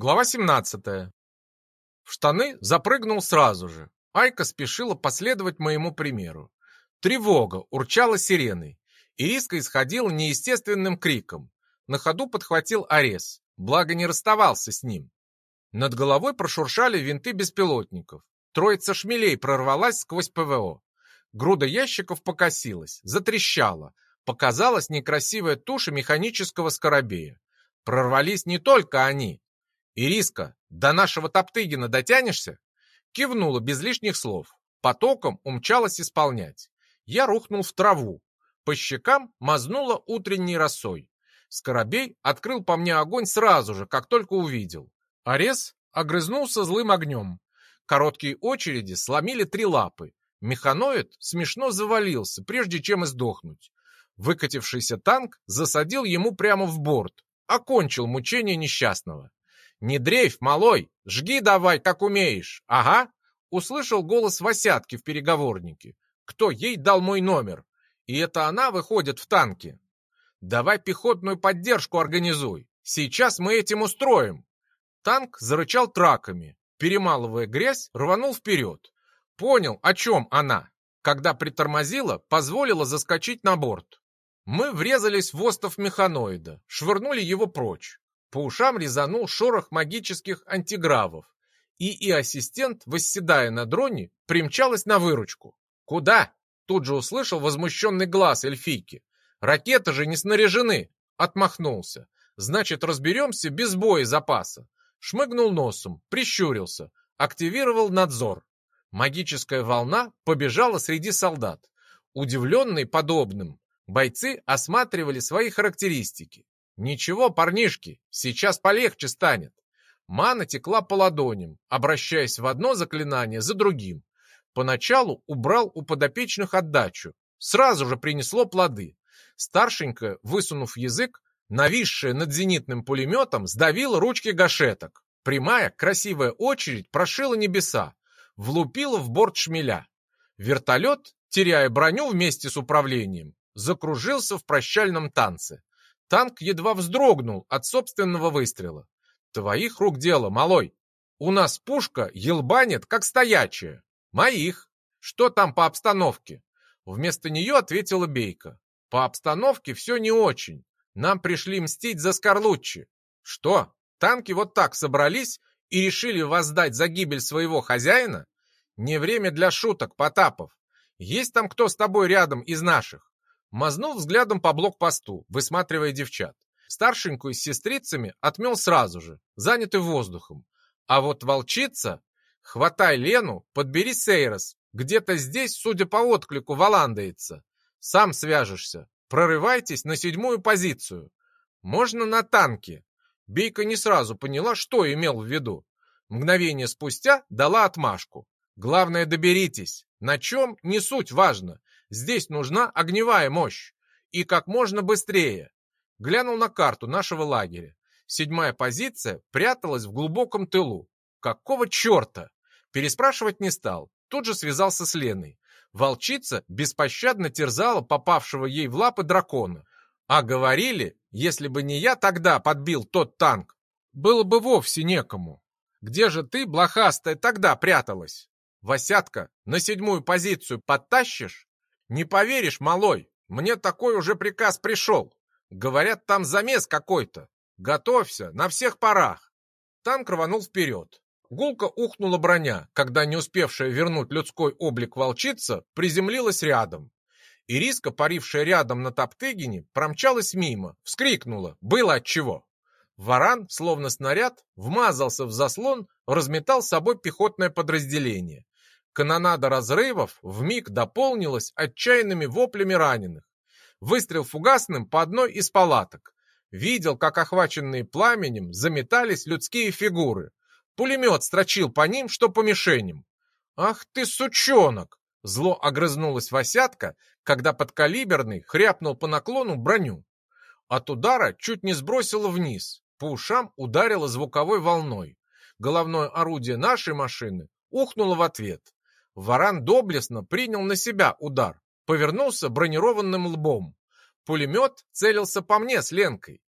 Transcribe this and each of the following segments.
Глава 17. В штаны запрыгнул сразу же. Айка спешила последовать моему примеру. Тревога урчала сиреной. Ириска исходила неестественным криком. На ходу подхватил Арес, благо не расставался с ним. Над головой прошуршали винты беспилотников. Троица шмелей прорвалась сквозь ПВО. Груда ящиков покосилась, затрещала. Показалась некрасивая туша механического скоробея. Прорвались не только они, «Ириска, до нашего Топтыгина дотянешься?» Кивнула без лишних слов. Потоком умчалась исполнять. Я рухнул в траву. По щекам мазнула утренней росой. Скоробей открыл по мне огонь сразу же, как только увидел. Арес огрызнулся злым огнем. Короткие очереди сломили три лапы. Механоид смешно завалился, прежде чем издохнуть. Выкатившийся танк засадил ему прямо в борт, окончил мучение несчастного. «Не дрейф, малой! Жги давай, как умеешь! Ага!» Услышал голос Васятки в переговорнике. «Кто ей дал мой номер? И это она выходит в танке?» «Давай пехотную поддержку организуй. Сейчас мы этим устроим!» Танк зарычал траками. Перемалывая грязь, рванул вперед. Понял, о чем она. Когда притормозила, позволила заскочить на борт. Мы врезались в остов механоида, швырнули его прочь. По ушам резанул шорох магических антигравов. И и ассистент, восседая на дроне, примчалась на выручку. «Куда?» Тут же услышал возмущенный глаз эльфийки. «Ракеты же не снаряжены!» Отмахнулся. «Значит, разберемся без боя запаса». Шмыгнул носом, прищурился, активировал надзор. Магическая волна побежала среди солдат. Удивленные подобным, бойцы осматривали свои характеристики. «Ничего, парнишки, сейчас полегче станет». Мана текла по ладоням, обращаясь в одно заклинание за другим. Поначалу убрал у подопечных отдачу. Сразу же принесло плоды. Старшенькая, высунув язык, нависшая над зенитным пулеметом, сдавила ручки гашеток. Прямая, красивая очередь прошила небеса, влупила в борт шмеля. Вертолет, теряя броню вместе с управлением, закружился в прощальном танце. Танк едва вздрогнул от собственного выстрела. Твоих рук дело, малой. У нас пушка елбанит, как стоячая. Моих. Что там по обстановке? Вместо нее ответила Бейка. По обстановке все не очень. Нам пришли мстить за Скорлуччи. Что, танки вот так собрались и решили воздать за гибель своего хозяина? Не время для шуток, Потапов. Есть там кто с тобой рядом из наших? Мазнул взглядом по блокпосту, высматривая девчат. Старшенькую с сестрицами отмел сразу же, занятый воздухом. А вот волчица... Хватай Лену, подбери Сейрос. Где-то здесь, судя по отклику, валандается. Сам свяжешься. Прорывайтесь на седьмую позицию. Можно на танке. Бейка не сразу поняла, что имел в виду. Мгновение спустя дала отмашку. Главное, доберитесь. На чем, не суть важно. Здесь нужна огневая мощь. И как можно быстрее. Глянул на карту нашего лагеря. Седьмая позиция пряталась в глубоком тылу. Какого черта? Переспрашивать не стал. Тут же связался с Леной. Волчица беспощадно терзала попавшего ей в лапы дракона. А говорили, если бы не я тогда подбил тот танк, было бы вовсе некому. Где же ты, блохастая, тогда пряталась? Васятка, на седьмую позицию подтащишь? «Не поверишь, малой, мне такой уже приказ пришел. Говорят, там замес какой-то. Готовься, на всех парах». Танк рванул вперед. Гулко ухнула броня, когда не успевшая вернуть людской облик волчица приземлилась рядом. Ириска, парившая рядом на Топтыгине, промчалась мимо, вскрикнула, было отчего. Варан, словно снаряд, вмазался в заслон, разметал с собой пехотное подразделение. Канонада разрывов вмиг дополнилась отчаянными воплями раненых. Выстрел фугасным по одной из палаток. Видел, как охваченные пламенем заметались людские фигуры. Пулемет строчил по ним, что по мишеням. «Ах ты, сучонок!» Зло огрызнулась Васятка, когда подкалиберный хряпнул по наклону броню. От удара чуть не сбросило вниз, по ушам ударило звуковой волной. Головное орудие нашей машины ухнуло в ответ. Варан доблестно принял на себя удар, повернулся бронированным лбом. Пулемет целился по мне с Ленкой.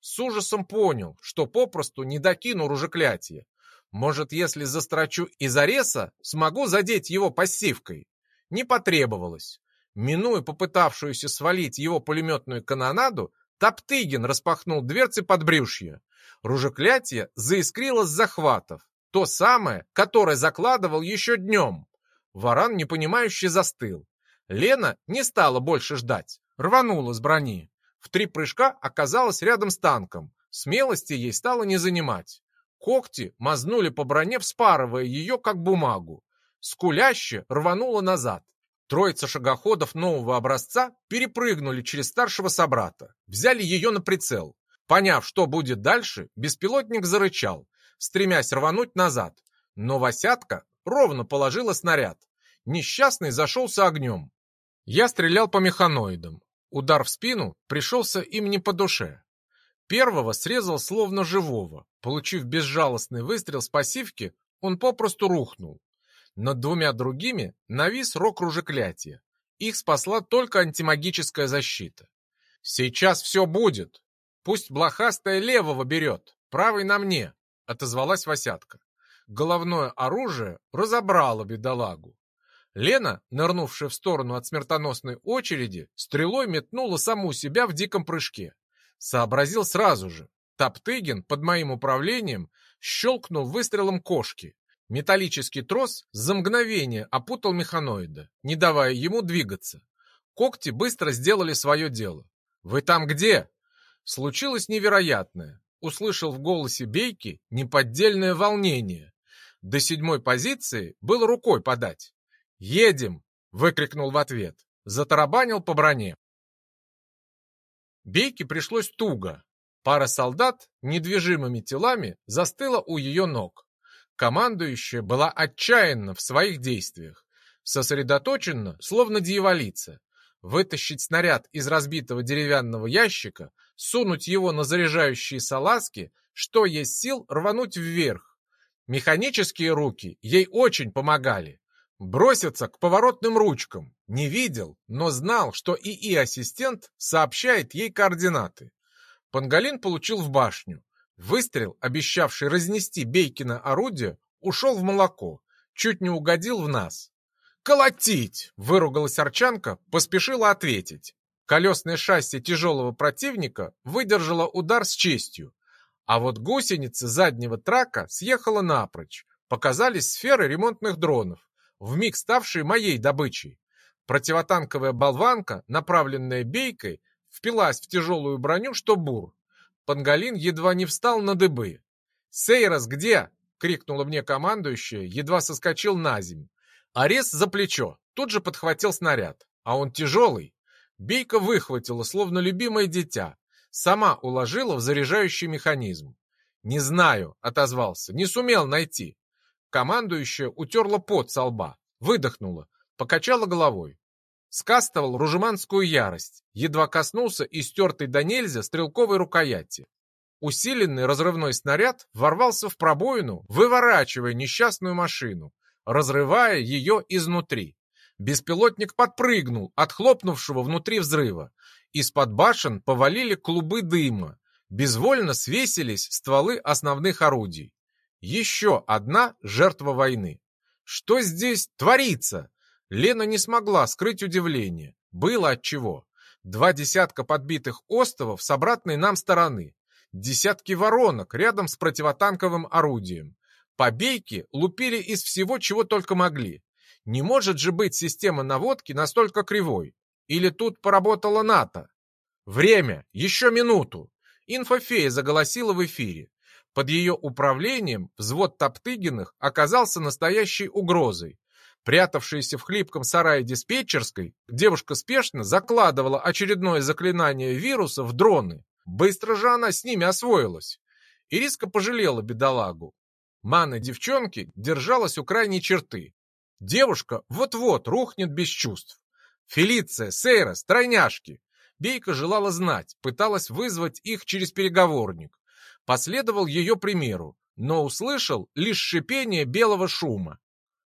С ужасом понял, что попросту не докину ружеклятие. Может, если застрочу из ареса, смогу задеть его пассивкой? Не потребовалось. Минуя попытавшуюся свалить его пулеметную канонаду, Топтыгин распахнул дверцы под брюшье. Ружеклятие заискрило с захватов. То самое, которое закладывал еще днем. Варан непонимающе застыл. Лена не стала больше ждать. Рванула с брони. В три прыжка оказалась рядом с танком. Смелости ей стало не занимать. Когти мазнули по броне, вспарывая ее, как бумагу. Скуляще рванула назад. Троица шагоходов нового образца перепрыгнули через старшего собрата, взяли ее на прицел. Поняв, что будет дальше, беспилотник зарычал, стремясь рвануть назад. Но Васятка ровно положила снаряд. Несчастный зашелся огнем. Я стрелял по механоидам. Удар в спину пришелся им не по душе. Первого срезал словно живого. Получив безжалостный выстрел с пассивки, он попросту рухнул. Над двумя другими навис рок ружеклятия. Их спасла только антимагическая защита. «Сейчас все будет. Пусть блохастая левого берет, правый на мне», — отозвалась Васятка. Головное оружие разобрало бедолагу. Лена, нырнувшая в сторону от смертоносной очереди, стрелой метнула саму себя в диком прыжке. Сообразил сразу же. Топтыгин под моим управлением щелкнул выстрелом кошки. Металлический трос за мгновение опутал механоида, не давая ему двигаться. Когти быстро сделали свое дело. «Вы там где?» Случилось невероятное. Услышал в голосе Бейки неподдельное волнение. До седьмой позиции было рукой подать. «Едем!» — выкрикнул в ответ. Затарабанил по броне. Бейке пришлось туго. Пара солдат недвижимыми телами застыла у ее ног. Командующая была отчаянна в своих действиях, сосредоточена, словно дьяволица. Вытащить снаряд из разбитого деревянного ящика, сунуть его на заряжающие салазки, что есть сил рвануть вверх. Механические руки ей очень помогали. Броситься к поворотным ручкам. Не видел, но знал, что ИИ-ассистент сообщает ей координаты. Пангалин получил в башню. Выстрел, обещавший разнести Бейкина орудие, ушел в молоко, чуть не угодил в нас. «Колотить!» — выругалась Арчанка, поспешила ответить. Колесное шасси тяжелого противника выдержало удар с честью, а вот гусеница заднего трака съехала напрочь. Показались сферы ремонтных дронов, вмиг ставшие моей добычей. Противотанковая болванка, направленная бейкой, впилась в тяжелую броню, что бур. Пангалин едва не встал на дыбы. «Сейрос, где?» — крикнула мне командующая, едва соскочил на земь. Арес за плечо, тут же подхватил снаряд. А он тяжелый. Бейка выхватила, словно любимое дитя. Сама уложила в заряжающий механизм. «Не знаю», — отозвался, — «не сумел найти». Командующая утерла пот со лба, выдохнула, покачала головой скастовал ружеманскую ярость, едва коснулся истертой до нельзя стрелковой рукояти. Усиленный разрывной снаряд ворвался в пробоину, выворачивая несчастную машину, разрывая ее изнутри. Беспилотник подпрыгнул от хлопнувшего внутри взрыва. Из-под башен повалили клубы дыма. Безвольно свесились стволы основных орудий. Еще одна жертва войны. Что здесь творится? Лена не смогла скрыть удивление. Было отчего. Два десятка подбитых остовов с обратной нам стороны. Десятки воронок рядом с противотанковым орудием. Побейки лупили из всего, чего только могли. Не может же быть система наводки настолько кривой. Или тут поработала НАТО? Время! Еще минуту! Инфофея заголосила в эфире. Под ее управлением взвод Топтыгиных оказался настоящей угрозой. Прятавшаяся в хлипком сарае диспетчерской, девушка спешно закладывала очередное заклинание вируса в дроны. Быстро же она с ними освоилась. Ириска пожалела бедолагу. Мана девчонки держалась у крайней черты. Девушка вот-вот рухнет без чувств. Фелиция, Сейра, стройняшки. Бейка желала знать, пыталась вызвать их через переговорник. Последовал ее примеру, но услышал лишь шипение белого шума.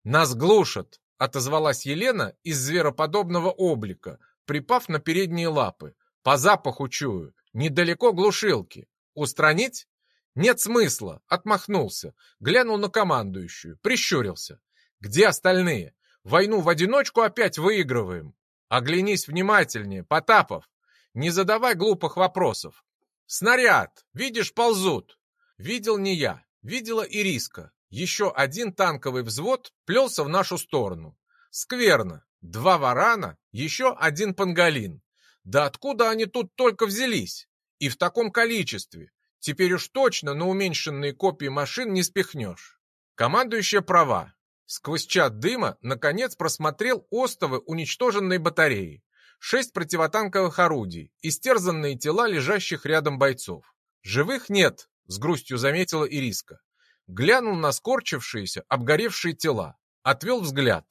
«Нас глушат!» — отозвалась Елена из звероподобного облика, припав на передние лапы. «По запаху чую. Недалеко глушилки. Устранить? Нет смысла, отмахнулся, глянул на командующую, прищурился. Где остальные? Войну в одиночку опять выигрываем. Оглянись внимательнее, Потапов. Не задавай глупых вопросов. Снаряд, видишь, ползут. Видел не я, видела Ириска. Еще один танковый взвод плелся в нашу сторону. Скверно. Два варана, еще один пангалин. Да откуда они тут только взялись? И в таком количестве. Теперь уж точно на уменьшенные копии машин не спихнешь. Командующая права. Сквозь чат дыма, наконец, просмотрел остовы уничтоженной батареи. Шесть противотанковых орудий, истерзанные тела лежащих рядом бойцов. Живых нет, с грустью заметила Ириска. Глянул на скорчившиеся, обгоревшие тела. Отвел взгляд.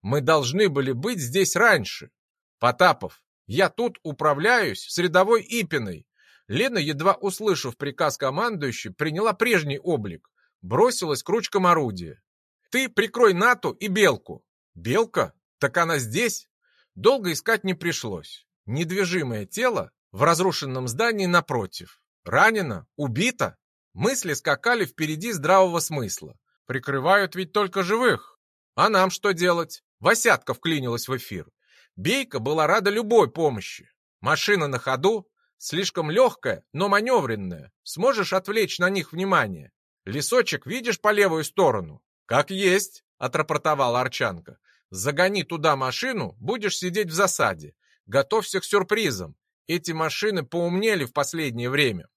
Мы должны были быть здесь раньше. Потапов, я тут управляюсь с рядовой Ипиной. Лена, едва услышав приказ командующей, приняла прежний облик. Бросилась к ручкам орудия. Ты прикрой Нату и Белку. Белка? Так она здесь? Долго искать не пришлось. Недвижимое тело в разрушенном здании напротив. Ранена? Убита? Мысли скакали впереди здравого смысла. Прикрывают ведь только живых. А нам что делать? Васятка вклинилась в эфир. Бейка была рада любой помощи. Машина на ходу, слишком легкая, но маневренная. Сможешь отвлечь на них внимание. Лесочек видишь по левую сторону? «Как есть», — отрапортовала Арчанка. «Загони туда машину, будешь сидеть в засаде. Готовься к сюрпризам. Эти машины поумнели в последнее время».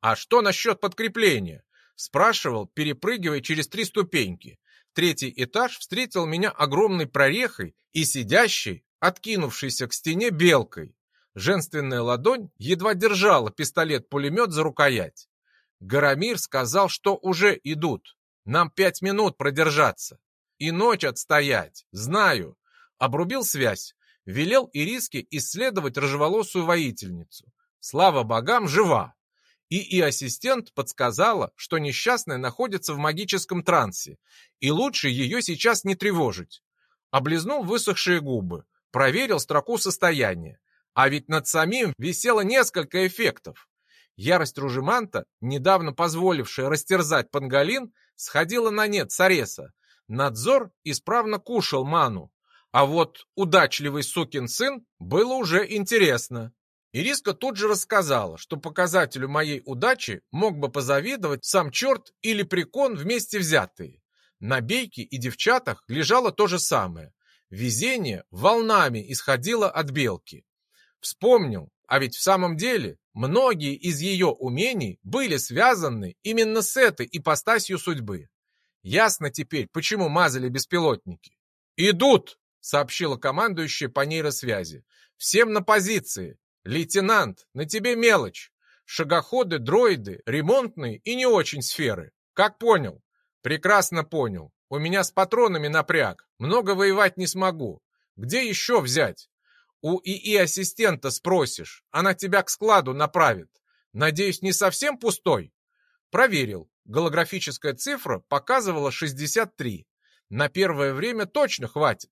«А что насчет подкрепления?» — спрашивал, перепрыгивая через три ступеньки. Третий этаж встретил меня огромной прорехой и сидящей, откинувшейся к стене белкой. Женственная ладонь едва держала пистолет-пулемет за рукоять. Гарамир сказал, что уже идут. Нам пять минут продержаться. И ночь отстоять. Знаю. Обрубил связь. Велел Ириске исследовать рыжеволосую воительницу. Слава богам, жива. И и ассистент подсказала, что несчастная находится в магическом трансе, и лучше ее сейчас не тревожить. Облизнул высохшие губы, проверил строку состояния. А ведь над самим висело несколько эффектов. Ярость Ружеманта, недавно позволившая растерзать Пангалин, сходила на нет с Ареса. Надзор исправно кушал ману. А вот удачливый сукин сын было уже интересно. Ириска тут же рассказала, что показателю моей удачи мог бы позавидовать сам черт или прикон вместе взятые. На бейке и девчатах лежало то же самое. Везение волнами исходило от белки. Вспомнил, а ведь в самом деле многие из ее умений были связаны именно с этой ипостасью судьбы. Ясно теперь, почему мазали беспилотники. «Идут!» — сообщила командующая по нейросвязи. «Всем на позиции! Лейтенант, на тебе мелочь! Шагоходы, дроиды, ремонтные и не очень сферы. Как понял?» «Прекрасно понял. У меня с патронами напряг. Много воевать не смогу. Где еще взять? У ИИ-ассистента спросишь, она тебя к складу направит. Надеюсь, не совсем пустой? Проверил. Голографическая цифра показывала 63. На первое время точно хватит.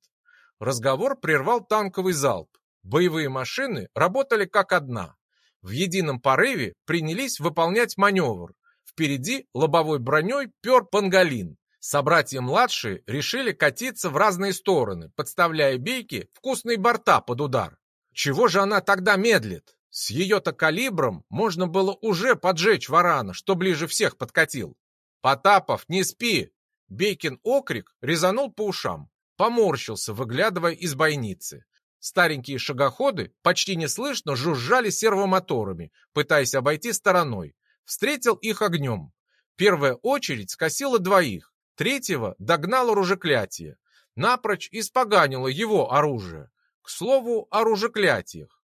Разговор прервал танковый залп. Боевые машины работали как одна. В едином порыве принялись выполнять маневр. Впереди лобовой броней пер пангалин. Собратья-младшие решили катиться в разные стороны, подставляя бейки вкусные борта под удар. Чего же она тогда медлит? С ее-то калибром можно было уже поджечь варана, что ближе всех подкатил. «Потапов, не спи!» Бейкин окрик резанул по ушам. Поморщился, выглядывая из бойницы. Старенькие шагоходы почти неслышно жужжали сервомоторами, пытаясь обойти стороной. Встретил их огнем. Первая очередь скосила двоих, Третьего догнало ружеклятие, напрочь испоганило его оружие. К слову о ружеклятиях.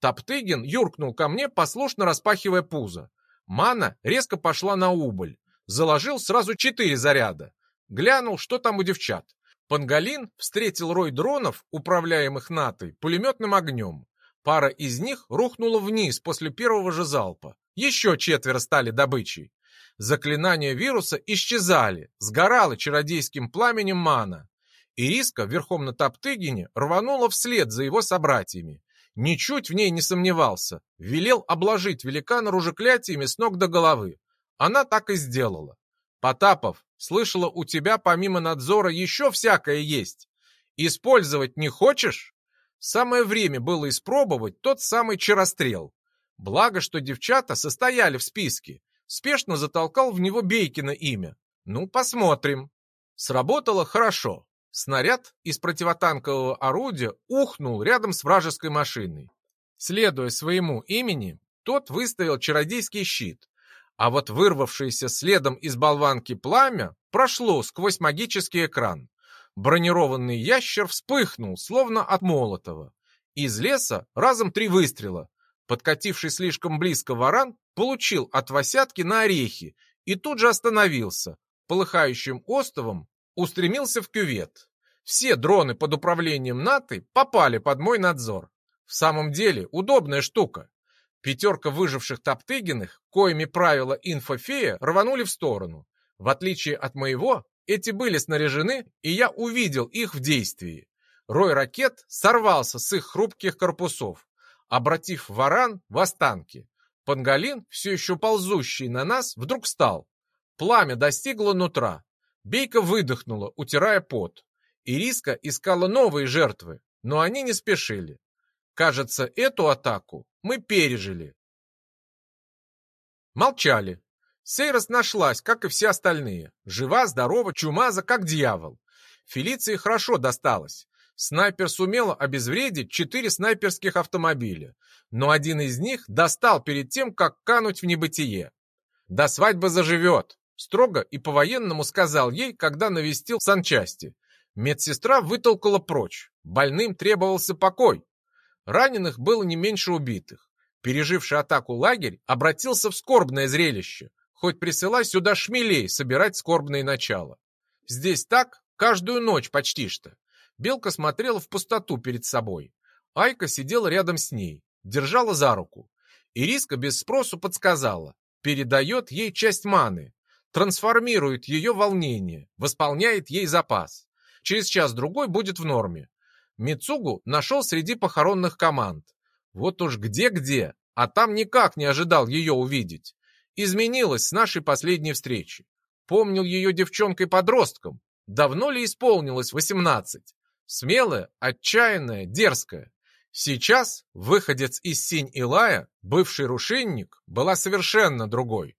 Топтыгин юркнул ко мне, послушно распахивая пузо. Мана резко пошла на убыль. Заложил сразу четыре заряда. Глянул, что там у девчат. Пангалин встретил рой дронов, управляемых НАТОй, пулеметным огнем. Пара из них рухнула вниз после первого же залпа. Еще четверо стали добычей заклинания вируса исчезали, сгорала чародейским пламенем мана. Ириска верхом на Топтыгине рванула вслед за его собратьями. Ничуть в ней не сомневался. Велел обложить великана ружеклятиями с ног до головы. Она так и сделала. Потапов, слышала, у тебя помимо надзора еще всякое есть. Использовать не хочешь? Самое время было испробовать тот самый чарострел. Благо, что девчата состояли в списке. Спешно затолкал в него Бейкина имя. Ну, посмотрим. Сработало хорошо. Снаряд из противотанкового орудия ухнул рядом с вражеской машиной. Следуя своему имени, тот выставил чародейский щит, а вот вырвавшееся следом из болванки пламя прошло сквозь магический экран. Бронированный ящер вспыхнул, словно от молотого. Из леса разом три выстрела. Подкативший слишком близко варан получил от восятки на орехи и тут же остановился. Полыхающим остовом устремился в кювет. Все дроны под управлением НАТО попали под мой надзор. В самом деле удобная штука. Пятерка выживших Топтыгиных, коими правила инфофея, рванули в сторону. В отличие от моего, эти были снаряжены, и я увидел их в действии. Рой ракет сорвался с их хрупких корпусов, обратив варан в останки. Пангалин, все еще ползущий на нас, вдруг встал. Пламя достигло нутра. Бейка выдохнула, утирая пот. Ириска искала новые жертвы, но они не спешили. Кажется, эту атаку мы пережили. Молчали. Сейрос нашлась, как и все остальные. Жива, здорова, чумаза, как дьявол. Фелиции хорошо досталось. Снайпер сумела обезвредить четыре снайперских автомобиля, но один из них достал перед тем, как кануть в небытие. До свадьбы заживет, строго и по-военному сказал ей, когда навестил санчасти. Медсестра вытолкала прочь. Больным требовался покой. Раненых было не меньше убитых. Переживший атаку лагерь обратился в скорбное зрелище, хоть присылай сюда шмелей собирать скорбные начала. Здесь так каждую ночь почти что. Белка смотрела в пустоту перед собой. Айка сидела рядом с ней, держала за руку. Ириска без спросу подсказала, передает ей часть маны, трансформирует ее волнение, восполняет ей запас. Через час-другой будет в норме. Мицугу нашел среди похоронных команд. Вот уж где-где, а там никак не ожидал ее увидеть. Изменилась с нашей последней встречи. Помнил ее девчонкой-подростком. Давно ли исполнилось восемнадцать? Смелая, отчаянная, дерзкая. Сейчас выходец из Синь-Илая, бывший рушинник, была совершенно другой.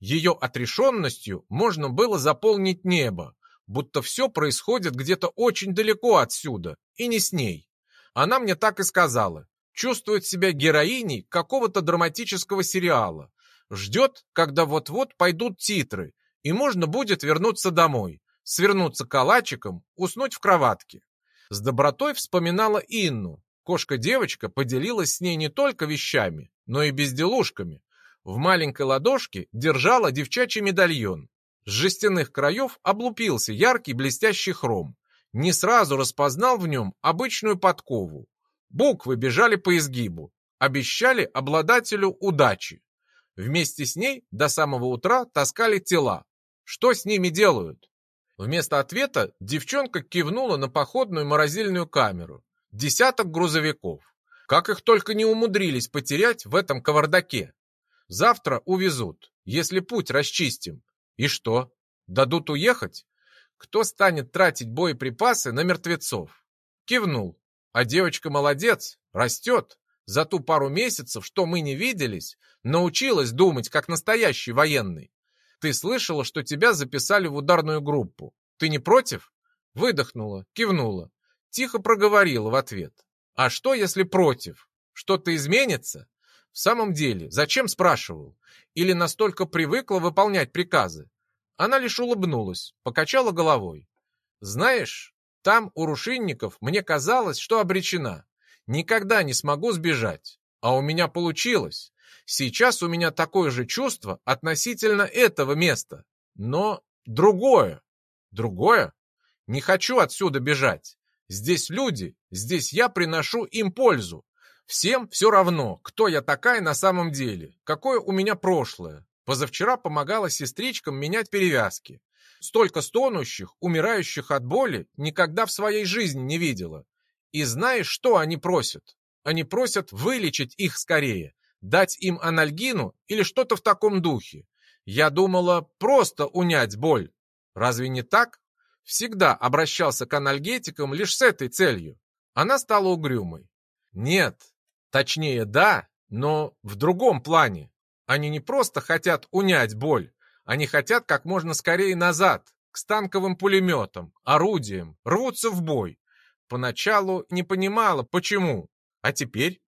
Ее отрешенностью можно было заполнить небо, будто все происходит где-то очень далеко отсюда, и не с ней. Она мне так и сказала. Чувствует себя героиней какого-то драматического сериала. Ждет, когда вот-вот пойдут титры, и можно будет вернуться домой, свернуться калачиком, уснуть в кроватке. С добротой вспоминала Инну. Кошка-девочка поделилась с ней не только вещами, но и безделушками. В маленькой ладошке держала девчачий медальон. С жестяных краев облупился яркий блестящий хром. Не сразу распознал в нем обычную подкову. Буквы бежали по изгибу. Обещали обладателю удачи. Вместе с ней до самого утра таскали тела. Что с ними делают? Вместо ответа девчонка кивнула на походную морозильную камеру. Десяток грузовиков. Как их только не умудрились потерять в этом кавардаке. Завтра увезут, если путь расчистим. И что? Дадут уехать? Кто станет тратить боеприпасы на мертвецов? Кивнул. А девочка молодец, растет. За ту пару месяцев, что мы не виделись, научилась думать, как настоящий военный. Ты слышала, что тебя записали в ударную группу. Ты не против? Выдохнула, кивнула. Тихо проговорила в ответ. А что, если против? Что-то изменится? В самом деле, зачем спрашивал? Или настолько привыкла выполнять приказы? Она лишь улыбнулась, покачала головой. Знаешь, там, у рушинников, мне казалось, что обречена. Никогда не смогу сбежать. А у меня получилось. Сейчас у меня такое же чувство относительно этого места. Но другое. Другое? Не хочу отсюда бежать. Здесь люди, здесь я приношу им пользу. Всем все равно, кто я такая на самом деле, какое у меня прошлое. Позавчера помогала сестричкам менять перевязки. Столько стонущих, умирающих от боли никогда в своей жизни не видела. И знаешь, что они просят? Они просят вылечить их скорее, дать им анальгину или что-то в таком духе. Я думала просто унять боль. Разве не так? Всегда обращался к анальгетикам лишь с этой целью. Она стала угрюмой. Нет, точнее да, но в другом плане. Они не просто хотят унять боль, они хотят как можно скорее назад, к станковым пулеметам, орудиям, рвутся в бой. Поначалу не понимала, почему, а теперь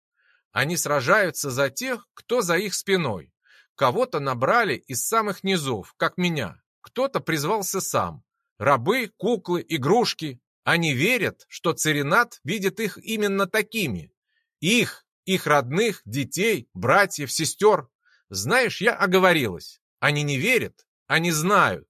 они сражаются за тех, кто за их спиной. Кого-то набрали из самых низов, как меня, кто-то призвался сам. Рабы, куклы, игрушки. Они верят, что царинат видит их именно такими. Их, их родных, детей, братьев, сестер. Знаешь, я оговорилась. Они не верят, они знают.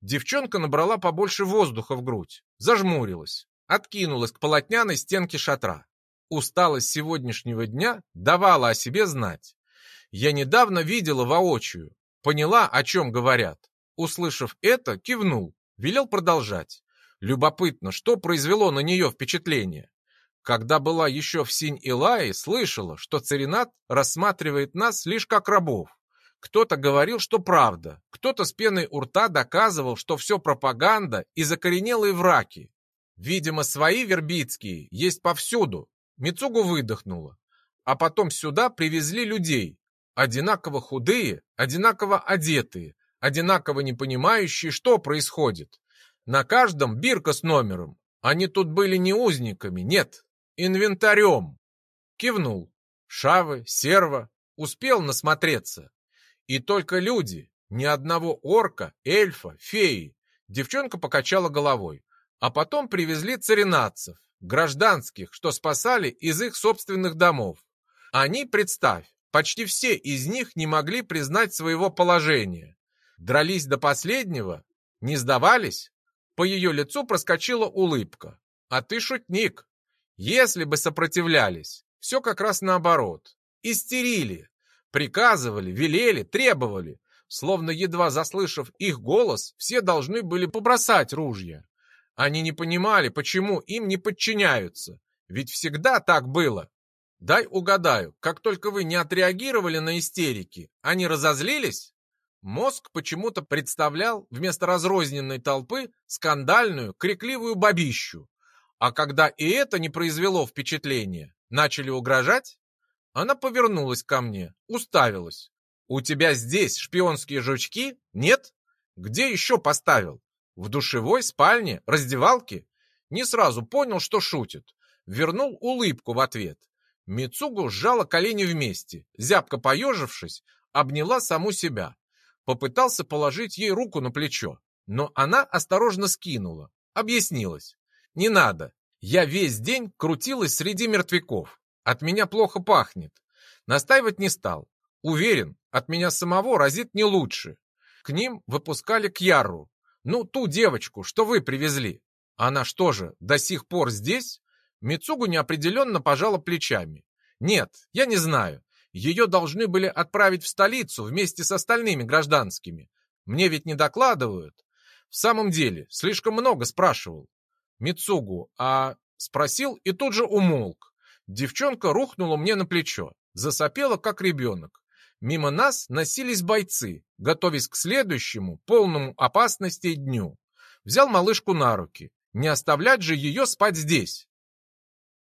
Девчонка набрала побольше воздуха в грудь, зажмурилась, откинулась к полотняной стенке шатра. Усталость сегодняшнего дня давала о себе знать. Я недавно видела воочию, поняла, о чем говорят. Услышав это, кивнул, велел продолжать. Любопытно, что произвело на нее впечатление. Когда была еще в Синь-Илае, слышала, что Царинат рассматривает нас лишь как рабов. Кто-то говорил, что правда, кто-то с пеной у рта доказывал, что все пропаганда и закоренелые враки. Видимо, свои вербицкие есть повсюду. Мицугу выдохнула. А потом сюда привезли людей. Одинаково худые, одинаково одетые, одинаково не понимающие, что происходит. На каждом бирка с номером. Они тут были не узниками, нет, инвентарем. Кивнул. Шавы, серва. Успел насмотреться. И только люди, ни одного орка, эльфа, феи. Девчонка покачала головой. А потом привезли царинадцев, гражданских, что спасали из их собственных домов. Они, представь, почти все из них не могли признать своего положения. Дрались до последнего? Не сдавались? По ее лицу проскочила улыбка. А ты шутник. Если бы сопротивлялись, все как раз наоборот. Истерили, Приказывали, велели, требовали. Словно едва заслышав их голос, все должны были побросать ружья. Они не понимали, почему им не подчиняются. Ведь всегда так было. Дай угадаю, как только вы не отреагировали на истерики, они разозлились? Мозг почему-то представлял вместо разрозненной толпы скандальную, крикливую бабищу. А когда и это не произвело впечатления, начали угрожать? Она повернулась ко мне, уставилась. «У тебя здесь шпионские жучки? Нет? Где еще поставил? В душевой, спальне, раздевалке?» Не сразу понял, что шутит. Вернул улыбку в ответ. Мицугу сжала колени вместе, зябко поежившись, обняла саму себя. Попытался положить ей руку на плечо, но она осторожно скинула, объяснилась. «Не надо, я весь день крутилась среди мертвяков. От меня плохо пахнет. Настаивать не стал. Уверен, от меня самого разит не лучше. К ним выпускали Кьяру. Ну, ту девочку, что вы привезли. Она что же, до сих пор здесь? Мицугу неопределенно пожала плечами. Нет, я не знаю. Ее должны были отправить в столицу вместе с остальными гражданскими. Мне ведь не докладывают. В самом деле, слишком много спрашивал. Мицугу, а... Спросил и тут же умолк. Девчонка рухнула мне на плечо, засопела, как ребенок. Мимо нас носились бойцы, готовясь к следующему, полному опасности дню. Взял малышку на руки. Не оставлять же ее спать здесь.